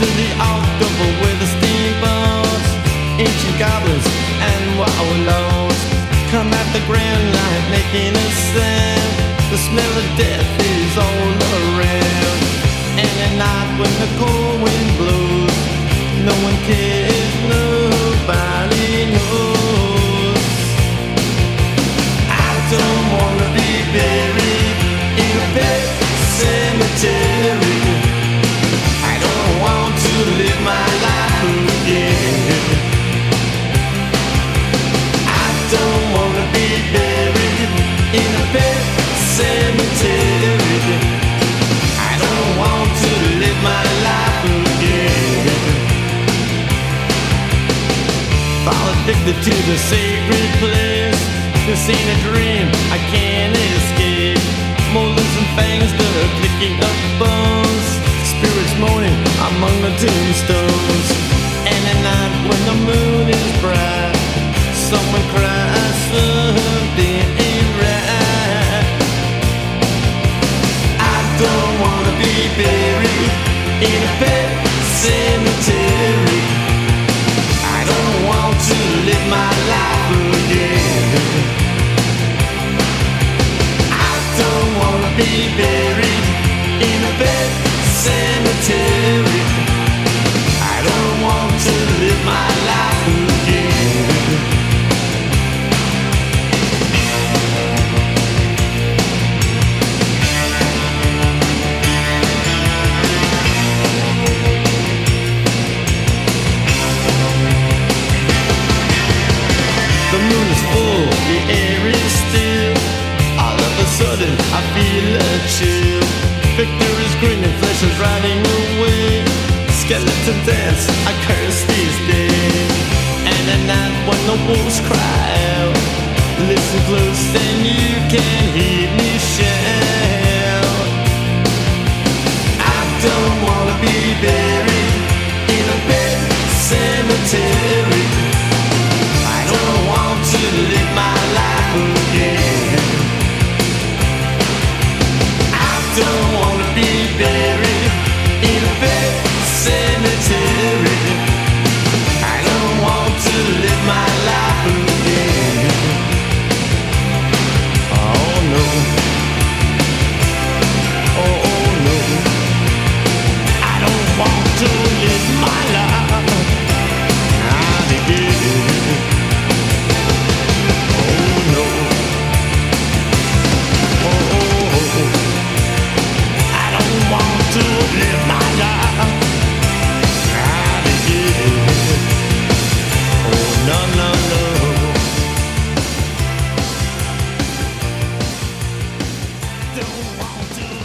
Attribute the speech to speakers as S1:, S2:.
S1: to the October with the steamboats, ancient goblins and wallows. Come at the grand light making a sound. The smell of death is all around. And at night when the cold wind blows, no one cares. Addicted to the sacred place. This ain't a dream, I can't escape. Molars and fangs that are picking up bones. Spirits moaning among the tombstones. And at night when the moon is bright, someone cries don't wanna be buried in a pet cemetery. I don't want to live my life again. I don't wanna be buried in a pet cemetery. Full, the air is still. All of a sudden, I feel a chill. Victor is grinning, flesh is riding away. Skeleton dance, I curse these days. And at night when the wolves cry out, listen close and you can hear me shout. I don't wanna be buried in a bed cemetery. do. don't want to